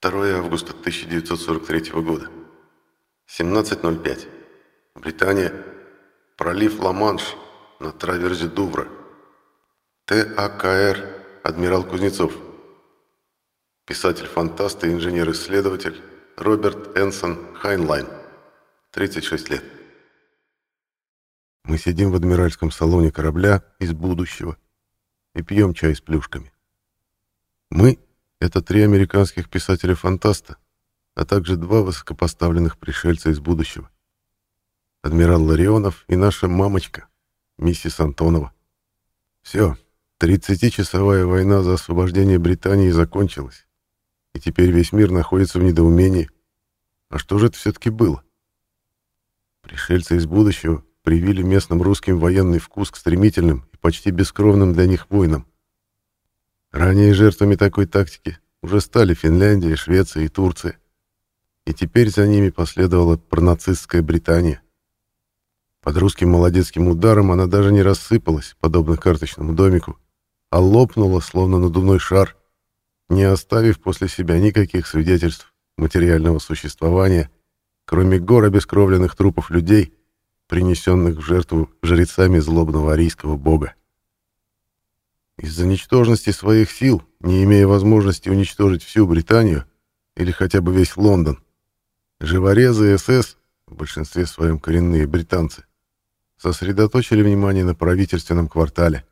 2 августа 1943 года. 17.05. Британия. Пролив Ла-Манш на траверзе Дувра. ТАКР «Адмирал Кузнецов». Писатель-фантаст и инженер-исследователь Роберт Энсон Хайнлайн. 36 лет. Мы сидим в адмиральском салоне корабля из будущего и пьем чай с плюшками. Мы — это три американских писателя-фантаста, а также два высокопоставленных пришельца из будущего. Адмирал Ларионов и наша мамочка, миссис Антонова. Все, 30-часовая война за освобождение Британии закончилась, и теперь весь мир находится в недоумении. А что же это все-таки было? Пришельцы из будущего привили местным русским военный вкус к стремительным и почти бескровным для них войнам. Ранее жертвами такой тактики уже стали Финляндия, Швеция и Турция. И теперь за ними последовала пронацистская Британия. Под русским молодецким ударом она даже не рассыпалась, подобно карточному домику, а лопнула, словно надувной шар, не оставив после себя никаких свидетельств материального существования, кроме гор обескровленных трупов людей, принесенных в жертву жрецами злобного арийского бога. Из-за ничтожности своих сил, не имея возможности уничтожить всю Британию или хотя бы весь Лондон, живорезы СС, в большинстве своем коренные британцы, сосредоточили внимание на правительственном квартале.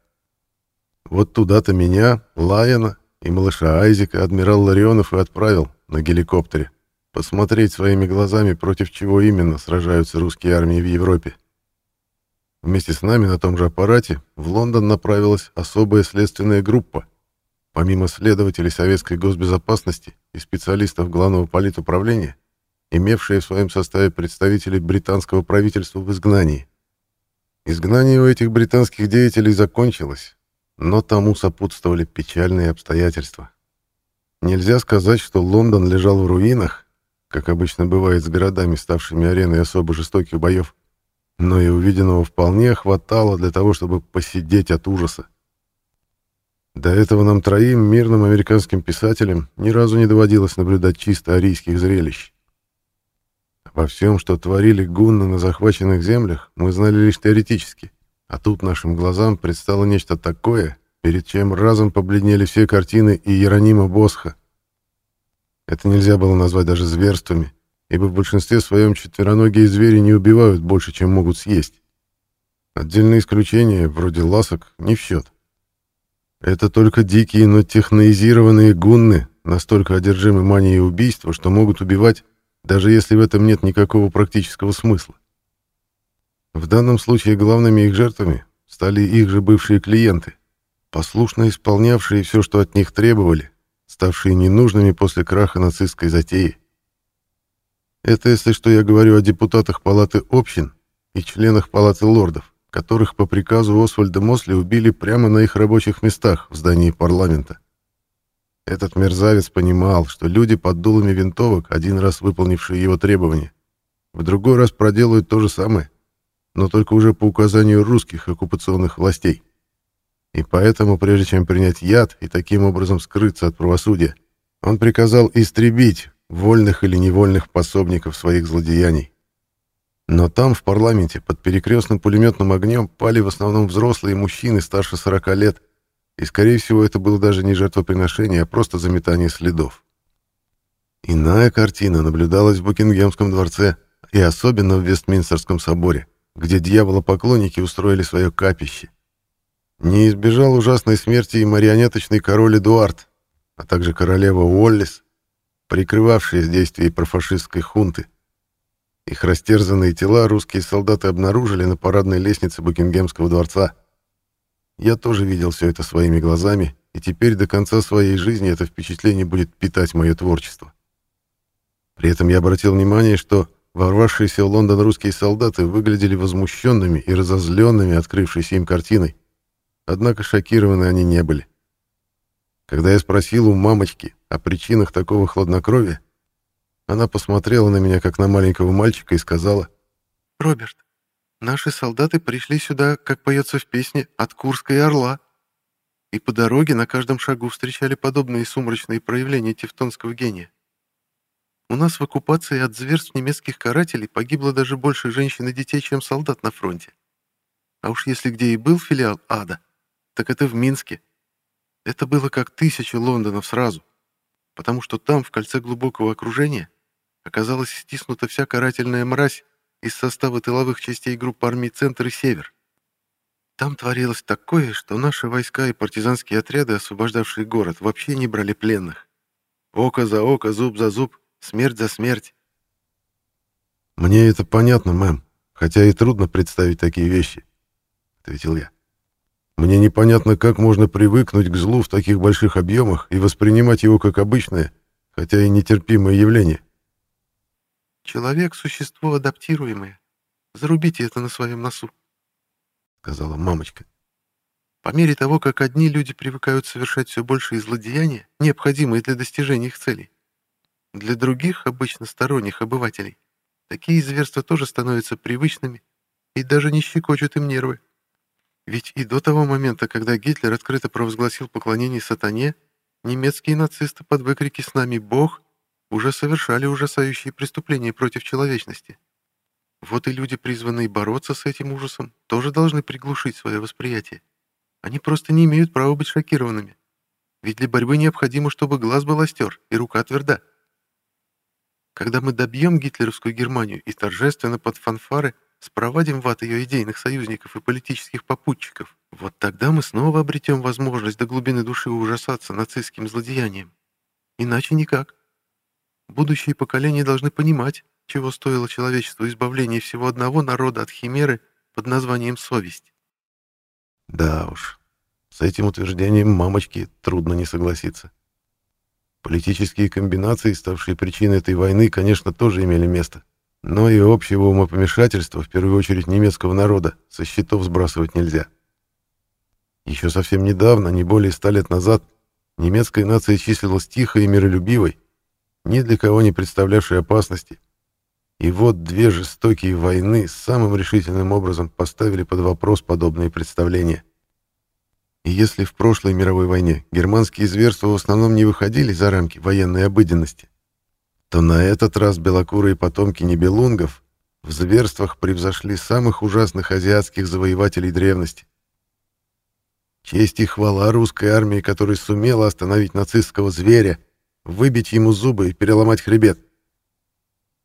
Вот туда-то меня, Лайона и малыша Айзека адмирал Ларионов и отправил на геликоптере посмотреть своими глазами, против чего именно сражаются русские армии в Европе. Вместе с нами на том же аппарате в Лондон направилась особая следственная группа, помимо следователей Советской госбезопасности и специалистов Главного политуправления, имевшие в своем составе представителей британского правительства в изгнании. Изгнание у этих британских деятелей закончилось, но тому сопутствовали печальные обстоятельства. Нельзя сказать, что Лондон лежал в руинах, как обычно бывает с городами, ставшими ареной особо жестоких боев. Но и увиденного вполне хватало для того, чтобы посидеть от ужаса. До этого нам троим, мирным американским писателям, ни разу не доводилось наблюдать чисто арийских зрелищ. Во всем, что творили гунны на захваченных землях, мы знали лишь теоретически, а тут нашим глазам предстало нечто такое, перед чем разом побледнели все картины и Иеронима Босха — это нельзя было назвать даже зверствами, ибо в большинстве своем четвероногие звери не убивают больше, чем могут съесть. Отдельные исключения, вроде ласок, не в счет. Это только дикие, но техноизированные гунны, настолько одержимы манией убийства, что могут убивать, даже если в этом нет никакого практического смысла. В данном случае главными их жертвами стали их же бывшие клиенты, послушно исполнявшие все, что от них требовали, ставшие ненужными после краха нацистской затеи. Это, если что, я говорю о депутатах Палаты общин и членах Палаты лордов, которых по приказу Освальда Мосли убили прямо на их рабочих местах в здании парламента. Этот мерзавец понимал, что люди под дулами винтовок, один раз выполнившие его требования, в другой раз проделают то же самое, но только уже по указанию русских оккупационных властей. И поэтому, прежде чем принять яд и таким образом скрыться от правосудия, он приказал истребить вольных или невольных пособников своих злодеяний. Но там, в парламенте, под перекрестным пулеметным огнем пали в основном взрослые мужчины старше 40 лет, и, скорее всего, это было даже не жертвоприношение, а просто заметание следов. Иная картина наблюдалась в Букингемском дворце и особенно в Вестминстерском соборе, где дьяволопоклонники устроили свое капище. Не избежал ужасной смерти и марионеточный король Эдуард, а также королева Уоллис, прикрывавшие действия профашистской хунты. Их растерзанные тела русские солдаты обнаружили на парадной лестнице Букингемского дворца. Я тоже видел все это своими глазами, и теперь до конца своей жизни это впечатление будет питать мое творчество. При этом я обратил внимание, что ворвавшиеся в Лондон русские солдаты выглядели возмущенными и разозленными открывшейся им картиной. Однако шокированы они не были. Когда я спросил у мамочки о причинах такого хладнокровия, она посмотрела на меня, как на маленького мальчика, и сказала, «Роберт, наши солдаты пришли сюда, как поется в песне, от Курска и Орла, и по дороге на каждом шагу встречали подобные сумрачные проявления тевтонского гения. У нас в оккупации от зверств немецких карателей погибло даже больше женщин и детей, чем солдат на фронте. А уж если где и был филиал ада, так это в Минске. Это было как тысяча Лондонов сразу, потому что там, в кольце глубокого окружения, оказалась стиснута вся карательная мразь из состава тыловых частей групп армий «Центр» и «Север». Там творилось такое, что наши войска и партизанские отряды, освобождавшие город, вообще не брали пленных. Око за око, зуб за зуб, смерть за смерть. «Мне это понятно, мэм, хотя и трудно представить такие вещи», — ответил я. «Мне непонятно, как можно привыкнуть к злу в таких больших объемах и воспринимать его как обычное, хотя и нетерпимое явление». «Человек — существо адаптируемое. Зарубите это на своем носу», — сказала мамочка. «По мере того, как одни люди привыкают совершать все большие злодеяния, необходимые для достижения их целей, для других, обычно сторонних обывателей, такие зверства тоже становятся привычными и даже не щекочут им нервы. Ведь и до того момента, когда Гитлер открыто провозгласил поклонение сатане, немецкие нацисты под выкрики «С нами Бог!» уже совершали ужасающие преступления против человечности. Вот и люди, призванные бороться с этим ужасом, тоже должны приглушить свое восприятие. Они просто не имеют права быть шокированными. Ведь для борьбы необходимо, чтобы глаз был остер и рука тверда. Когда мы добьем гитлеровскую Германию и торжественно под фанфары спровадим в ад ее идейных союзников и политических попутчиков, вот тогда мы снова обретем возможность до глубины души ужасаться нацистским злодеянием. Иначе никак. Будущие поколения должны понимать, чего стоило человечеству избавление всего одного народа от химеры под названием совесть. Да уж, с этим утверждением мамочки трудно не согласиться. Политические комбинации, ставшие причиной этой войны, конечно, тоже имели место. Но и общего умопомешательства, в первую очередь немецкого народа, со счетов сбрасывать нельзя. Еще совсем недавно, не более ста лет назад, немецкая нация числилась тихой и миролюбивой, ни для кого не представлявшей опасности. И вот две жестокие войны самым решительным образом поставили под вопрос подобные представления. И если в прошлой мировой войне германские зверства в основном не выходили за рамки военной обыденности, то на этот раз белокурые потомки небелунгов в зверствах превзошли самых ужасных азиатских завоевателей древности. Честь и хвала русской армии, которая сумела остановить нацистского зверя, выбить ему зубы и переломать хребет.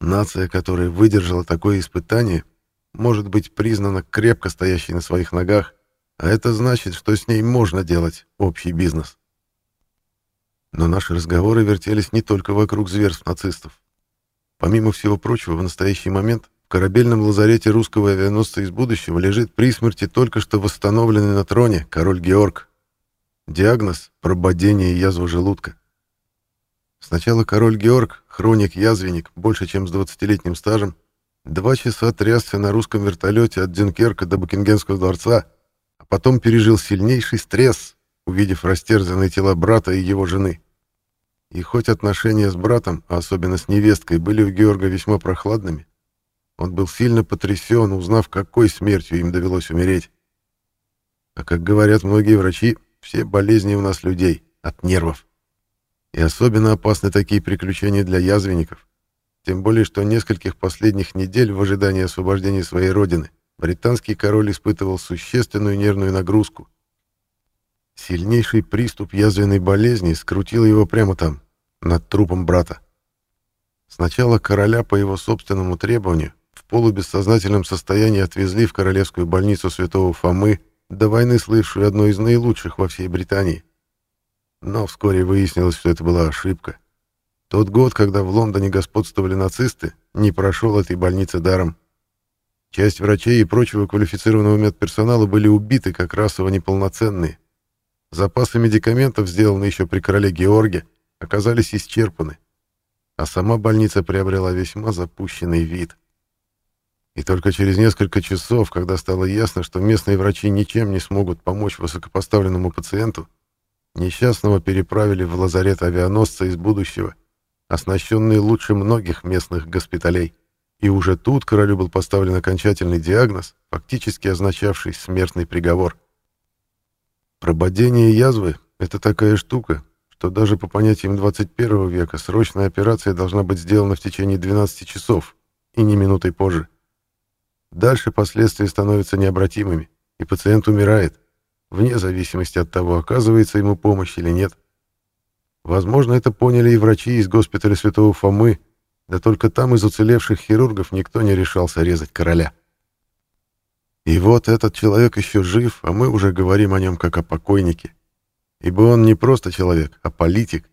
Нация, которая выдержала такое испытание, может быть признана крепко стоящей на своих ногах а это значит, что с ней можно делать общий бизнес. Но наши разговоры вертелись не только вокруг зверств нацистов. Помимо всего прочего, в настоящий момент в корабельном лазарете русского авианосца из будущего лежит при смерти только что восстановленный на троне король Георг. Диагноз – прободение язва желудка. Сначала король Георг, хроник-язвенник, больше чем с 20-летним стажем, два часа трясся на русском вертолете от Дюнкерка до Букингенского дворца – Потом пережил сильнейший стресс, увидев растерзанные тела брата и его жены. И хоть отношения с братом, а особенно с невесткой, были у Георга весьма прохладными, он был сильно потрясен, узнав, какой смертью им довелось умереть. А как говорят многие врачи, все болезни у нас людей от нервов. И особенно опасны такие приключения для язвенников. Тем более, что нескольких последних недель в ожидании освобождения своей родины британский король испытывал существенную нервную нагрузку. Сильнейший приступ язвенной болезни скрутил его прямо там, над трупом брата. Сначала короля по его собственному требованию в полубессознательном состоянии отвезли в королевскую больницу святого Фомы, до войны слывшую одной из наилучших во всей Британии. Но вскоре выяснилось, что это была ошибка. Тот год, когда в Лондоне господствовали нацисты, не прошел этой больницы даром. Часть врачей и прочего квалифицированного медперсонала были убиты как расово неполноценные. Запасы медикаментов, сделанные еще при короле Георге, оказались исчерпаны, а сама больница приобрела весьма запущенный вид. И только через несколько часов, когда стало ясно, что местные врачи ничем не смогут помочь высокопоставленному пациенту, несчастного переправили в лазарет авианосца из будущего, оснащенный лучше многих местных госпиталей. И уже тут королю был поставлен окончательный диагноз, фактически означавший смертный приговор. Прободение язвы — это такая штука, что даже по понятиям 21 века срочная операция должна быть сделана в течение 12 часов и не минутой позже. Дальше последствия становятся необратимыми, и пациент умирает, вне зависимости от того, оказывается ему помощь или нет. Возможно, это поняли и врачи из госпиталя Святого Фомы, да только там из уцелевших хирургов никто не решался резать короля. И вот этот человек еще жив, а мы уже говорим о нем как о покойнике. Ибо он не просто человек, а политик.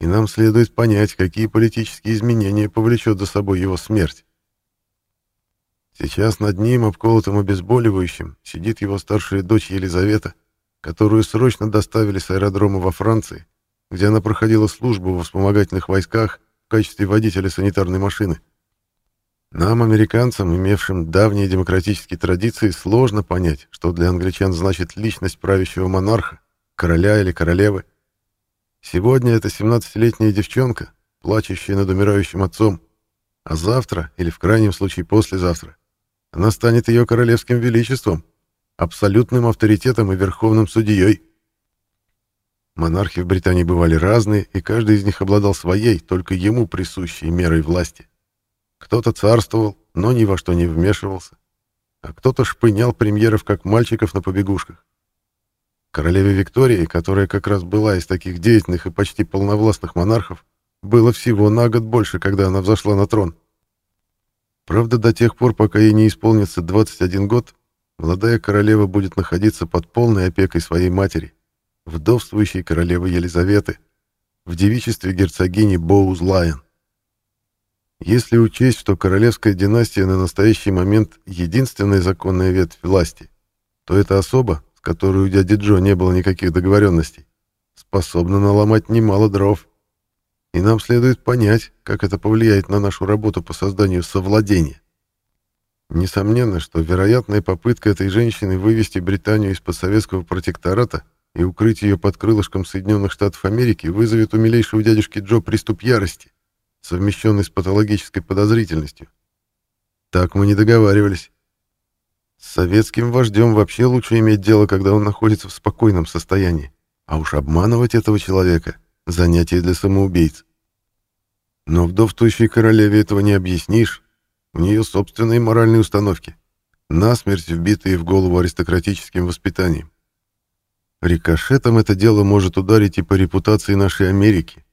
И нам следует понять, какие политические изменения повлечет за собой его смерть. Сейчас над ним, обколотым обезболивающим, сидит его старшая дочь Елизавета, которую срочно доставили с аэродрома во Франции, где она проходила службу в вспомогательных войсках в качестве водителя санитарной машины. Нам, американцам, имевшим давние демократические традиции, сложно понять, что для англичан значит личность правящего монарха, короля или королевы. Сегодня это 17-летняя девчонка, плачущая над умирающим отцом, а завтра, или в крайнем случае послезавтра, она станет ее королевским величеством, абсолютным авторитетом и верховным судьей. Монархи в Британии бывали разные, и каждый из них обладал своей, только ему присущей мерой власти. Кто-то царствовал, но ни во что не вмешивался, а кто-то шпынял премьеров, как мальчиков на побегушках. Королеве Виктории, которая как раз была из таких деятельных и почти полновластных монархов, было всего на год больше, когда она взошла на трон. Правда, до тех пор, пока ей не исполнится 21 год, молодая королева будет находиться под полной опекой своей матери, вдовствующей королевы Елизаветы, в девичестве герцогини Боуз-Лайон. Если учесть, что королевская династия на настоящий момент единственная законная ветвь власти, то эта особа, с которой у дяди Джо не было никаких договоренностей, способна наломать немало дров. И нам следует понять, как это повлияет на нашу работу по созданию совладения. Несомненно, что вероятная попытка этой женщины вывести Британию из-под советского протектората и укрыть ее под крылышком Соединенных Штатов Америки вызовет у милейшего дядюшки Джо приступ ярости, совмещенный с патологической подозрительностью. Так мы не договаривались. С советским вождем вообще лучше иметь дело, когда он находится в спокойном состоянии. А уж обманывать этого человека — занятие для самоубийц. Но вдовствующей королеве этого не объяснишь. У нее собственные моральные установки, насмерть вбитые в голову аристократическим воспитанием. Рикошетом это дело может ударить и по репутации нашей Америки,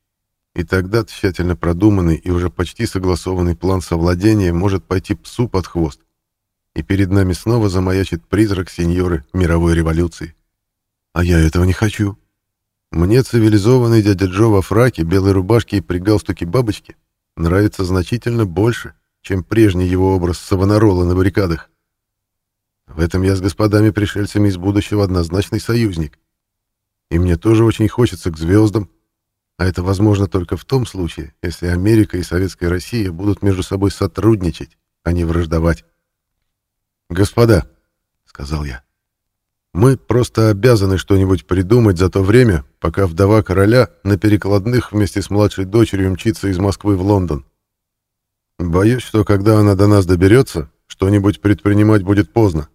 и тогда тщательно продуманный и уже почти согласованный план совладения может пойти псу под хвост. И перед нами снова замаячит призрак сеньоры мировой революции. А я этого не хочу. Мне цивилизованный дядя Джо во фраке, белой рубашке и при галстуке бабочки нравится значительно больше, чем прежний его образ Савонарола на баррикадах. В этом я с господами-пришельцами из будущего однозначный союзник. И мне тоже очень хочется к звездам, а это возможно только в том случае, если Америка и Советская Россия будут между собой сотрудничать, а не враждовать. «Господа», — сказал я, — «мы просто обязаны что-нибудь придумать за то время, пока вдова короля на перекладных вместе с младшей дочерью мчится из Москвы в Лондон. Боюсь, что когда она до нас доберется, что-нибудь предпринимать будет поздно».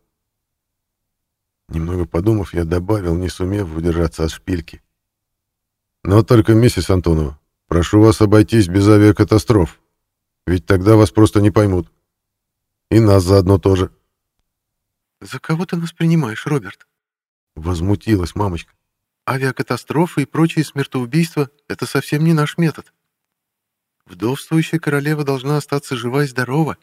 Немного подумав, я добавил, не сумев удержаться от шпильки. Но только, миссис Антонова, прошу вас обойтись без авиакатастроф, ведь тогда вас просто не поймут. И нас заодно тоже. «За кого ты нас принимаешь, Роберт?» Возмутилась мамочка. «Авиакатастрофы и прочие смертоубийства — это совсем не наш метод. Вдовствующая королева должна остаться жива и здорова,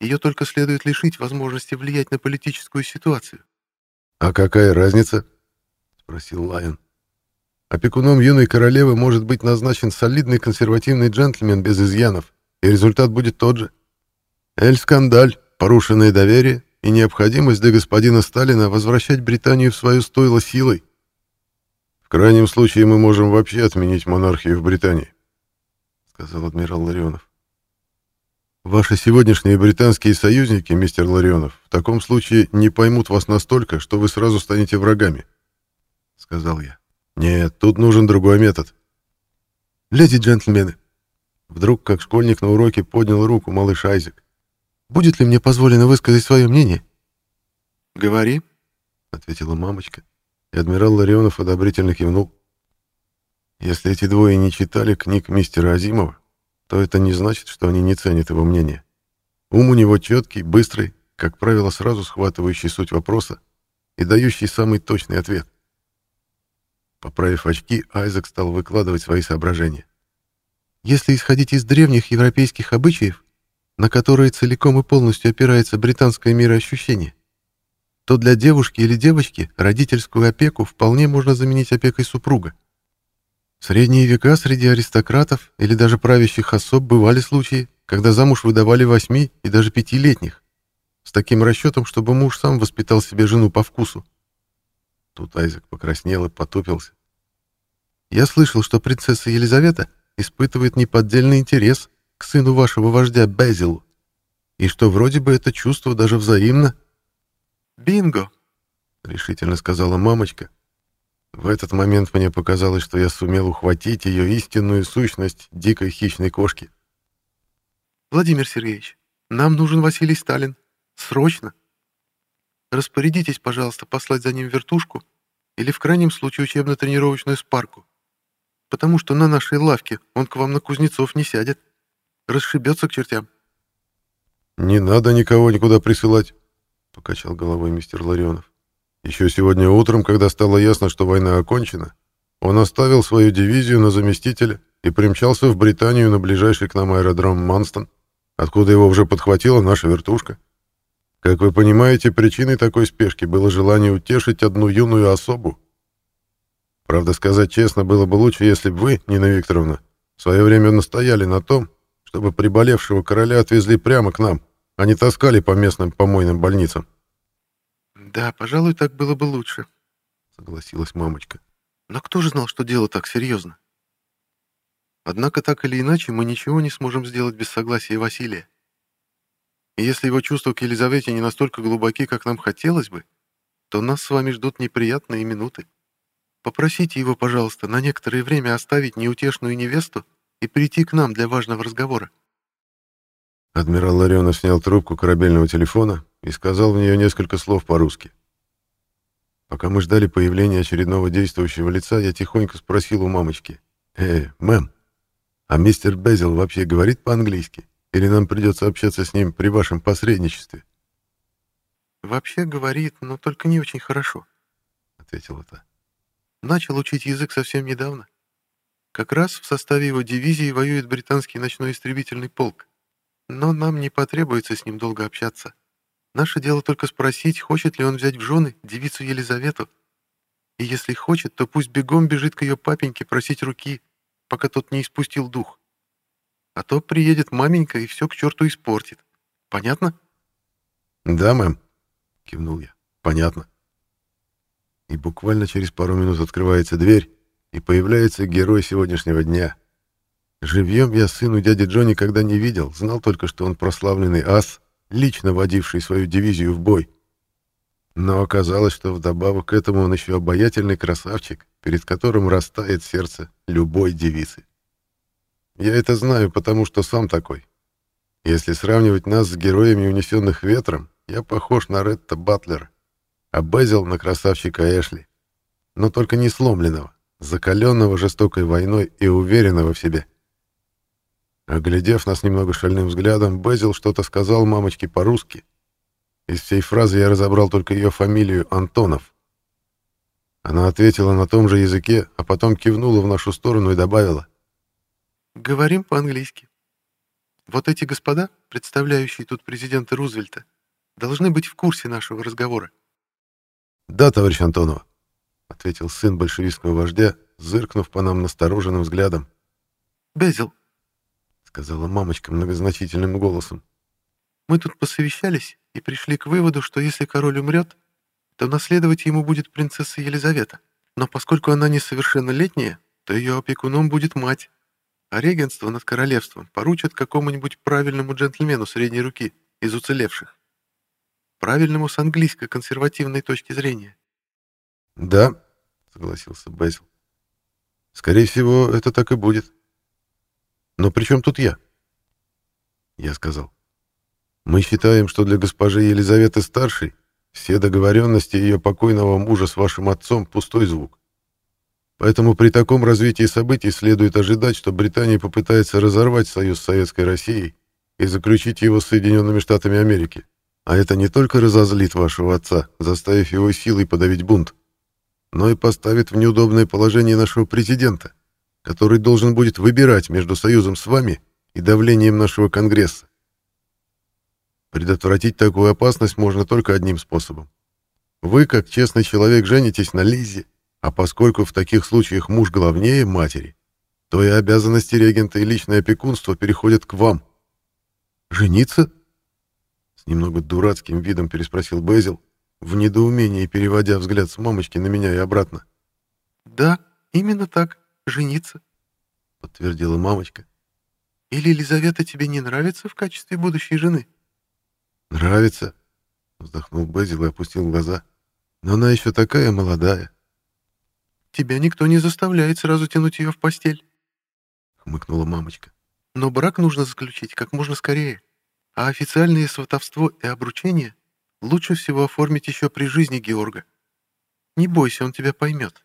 ее только следует лишить возможности влиять на политическую ситуацию». «А какая разница?» — спросил Лайон. Опекуном юной королевы может быть назначен солидный консервативный джентльмен без изъянов, и результат будет тот же. Эль-скандаль, порушенное доверие и необходимость для господина Сталина возвращать Британию в свою стойло силой. В крайнем случае мы можем вообще отменить монархию в Британии, сказал адмирал Ларионов. Ваши сегодняшние британские союзники, мистер Ларионов, в таком случае не поймут вас настолько, что вы сразу станете врагами, сказал я. Нет, тут нужен другой метод. Леди джентльмены, вдруг, как школьник на уроке, поднял руку малыш Айзек. Будет ли мне позволено высказать свое мнение? Говори, ответила мамочка, и адмирал Ларионов одобрительно кивнул. Если эти двое не читали книг мистера Азимова, то это не значит, что они не ценят его мнение. Ум у него четкий, быстрый, как правило, сразу схватывающий суть вопроса и дающий самый точный ответ. Поправив очки, Айзек стал выкладывать свои соображения. Если исходить из древних европейских обычаев, на которые целиком и полностью опирается британское мироощущение, то для девушки или девочки родительскую опеку вполне можно заменить опекой супруга. В средние века среди аристократов или даже правящих особ бывали случаи, когда замуж выдавали восьми и даже пятилетних, с таким расчетом, чтобы муж сам воспитал себе жену по вкусу. Тут Айзек покраснел и потупился. «Я слышал, что принцесса Елизавета испытывает неподдельный интерес к сыну вашего вождя Безилу, и что вроде бы это чувство даже взаимно». «Бинго!» — решительно сказала мамочка, в этот момент мне показалось, что я сумел ухватить ее истинную сущность дикой хищной кошки. «Владимир Сергеевич, нам нужен Василий Сталин. Срочно. Распорядитесь, пожалуйста, послать за ним вертушку или в крайнем случае учебно-тренировочную спарку, потому что на нашей лавке он к вам на Кузнецов не сядет. Расшибется к чертям». «Не надо никого никуда присылать», — покачал головой мистер Ларионов. Еще сегодня утром, когда стало ясно, что война окончена, он оставил свою дивизию на заместителя и примчался в Британию на ближайший к нам аэродром Манстон, откуда его уже подхватила наша вертушка. Как вы понимаете, причиной такой спешки было желание утешить одну юную особу. Правда, сказать честно, было бы лучше, если бы вы, Нина Викторовна, в свое время настояли на том, чтобы приболевшего короля отвезли прямо к нам, а не таскали по местным помойным больницам. «Да, пожалуй, так было бы лучше», — согласилась мамочка. «Но кто же знал, что дело так серьезно? Однако, так или иначе, мы ничего не сможем сделать без согласия Василия. Если его чувства к Елизавете не настолько глубоки, как нам хотелось бы, то нас с вами ждут неприятные минуты. Попросите его, пожалуйста, на некоторое время оставить неутешную невесту и прийти к нам для важного разговора. Адмирал Ларионов снял трубку корабельного телефона и сказал в нее несколько слов по-русски. Пока мы ждали появления очередного действующего лица, я тихонько спросил у мамочки. «Э, мэм, а мистер Безил вообще говорит по-английски? Или нам придется общаться с ним при вашем посредничестве?» «Вообще говорит, но только не очень хорошо», — ответила та. «Начал учить язык совсем недавно. Как раз в составе его дивизии воюет британский ночной истребительный полк. Но нам не потребуется с ним долго общаться. Наше дело только спросить, хочет ли он взять в жены девицу Елизавету. И если хочет, то пусть бегом бежит к ее папеньке просить руки, пока тот не испустил дух. А то приедет маменька и все к черту испортит. Понятно? «Да, мэм», — кивнул я. «Понятно». И буквально через пару минут открывается дверь, и появляется герой сегодняшнего дня — Живьем я сыну дяди Джо никогда не видел, знал только, что он прославленный ас, лично водивший свою дивизию в бой. Но оказалось, что вдобавок к этому он еще обаятельный красавчик, перед которым растает сердце любой девицы. Я это знаю, потому что сам такой. Если сравнивать нас с героями, унесенных ветром, я похож на Ретта Батлера, а Безил на красавчика Эшли. Но только не сломленного, закаленного жестокой войной и уверенного в себе. Оглядев нас немного шальным взглядом, Безил что-то сказал мамочке по-русски. Из всей фразы я разобрал только ее фамилию Антонов. Она ответила на том же языке, а потом кивнула в нашу сторону и добавила. «Говорим по-английски. Вот эти господа, представляющие тут президента Рузвельта, должны быть в курсе нашего разговора». «Да, товарищ Антонова», — ответил сын большевистского вождя, зыркнув по нам настороженным взглядом. «Безил, сказала мамочка многозначительным голосом. Мы тут посовещались и пришли к выводу, что если король умрет, то наследовать ему будет принцесса Елизавета. Но поскольку она несовершеннолетняя, то ее опекуном будет мать, а регенство над королевством поручат какому-нибудь правильному джентльмену средней руки из уцелевших. Правильному с английско-консервативной точки зрения. «Да», — согласился Безил. «Скорее всего, это так и будет. Но при чем тут я? Я сказал. Мы считаем, что для госпожи Елизаветы Старшей все договоренности ее покойного мужа с вашим отцом — пустой звук. Поэтому при таком развитии событий следует ожидать, что Британия попытается разорвать союз с Советской Россией и заключить его с Соединенными Штатами Америки. А это не только разозлит вашего отца, заставив его силой подавить бунт, но и поставит в неудобное положение нашего президента, который должен будет выбирать между союзом с вами и давлением нашего Конгресса. Предотвратить такую опасность можно только одним способом. Вы, как честный человек, женитесь на Лизе, а поскольку в таких случаях муж главнее матери, то и обязанности регента и личное опекунство переходят к вам. Жениться? С немного дурацким видом переспросил Безил, в недоумении переводя взгляд с мамочки на меня и обратно. Да, именно так, жениться, подтвердила мамочка. Или Елизавета тебе не нравится в качестве будущей жены? Нравится, вздохнул Безил и опустил глаза. Но она еще такая молодая. Тебя никто не заставляет сразу тянуть ее в постель, хмыкнула мамочка. Но брак нужно заключить как можно скорее. А официальное сватовство и обручение лучше всего оформить еще при жизни Георга. Не бойся, он тебя поймет.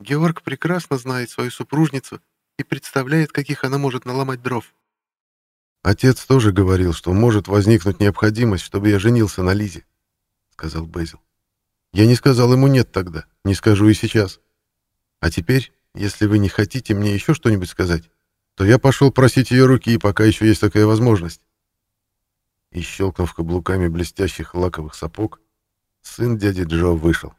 Георг прекрасно знает свою супружницу и представляет, каких она может наломать дров. Отец тоже говорил, что может возникнуть необходимость, чтобы я женился на Лизе, сказал Безил. Я не сказал ему нет тогда, не скажу и сейчас. А теперь, если вы не хотите мне еще что-нибудь сказать, то я пошел просить ее руки, пока еще есть такая возможность. И щелкнув каблуками блестящих лаковых сапог, сын дяди Джо вышел.